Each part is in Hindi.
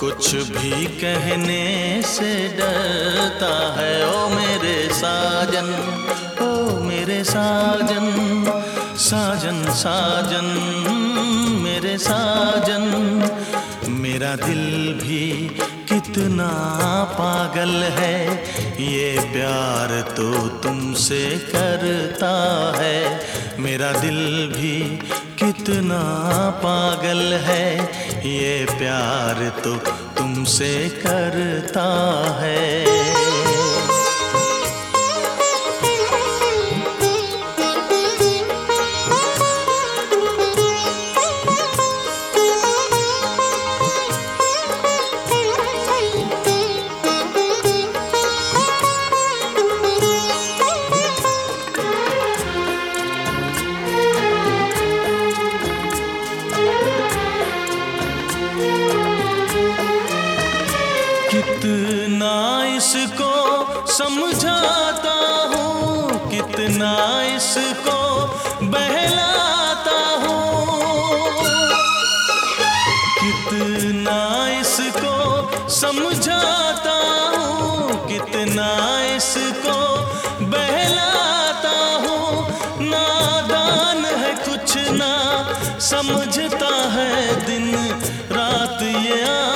कुछ भी कहने से डरता है, ओ मेरे साजन, ओ मेरे साजन साजन साजन, मेरे साजन, मेरा दिल भी कितना पागल है, ये प्यार तो तुमसे करता है। मेरा दिल भी कितना पागल है, ये प्यार तो तुमसे करता है। कितना इसको समझाता हूँ, कितना इसको बहलाता हूँ। कितना इसको समझाता हूँ, कितना इसको बहलाता हूँ। नादान है कुछ ना, समझता है दिन रात ये आहें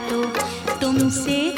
तो तुमसे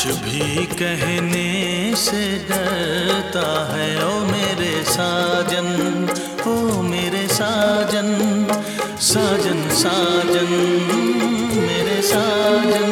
कुछ भी कहने से डरता है। ओ मेरे साजन, ओ मेरे साजन साजन साजन, मेरे साजन।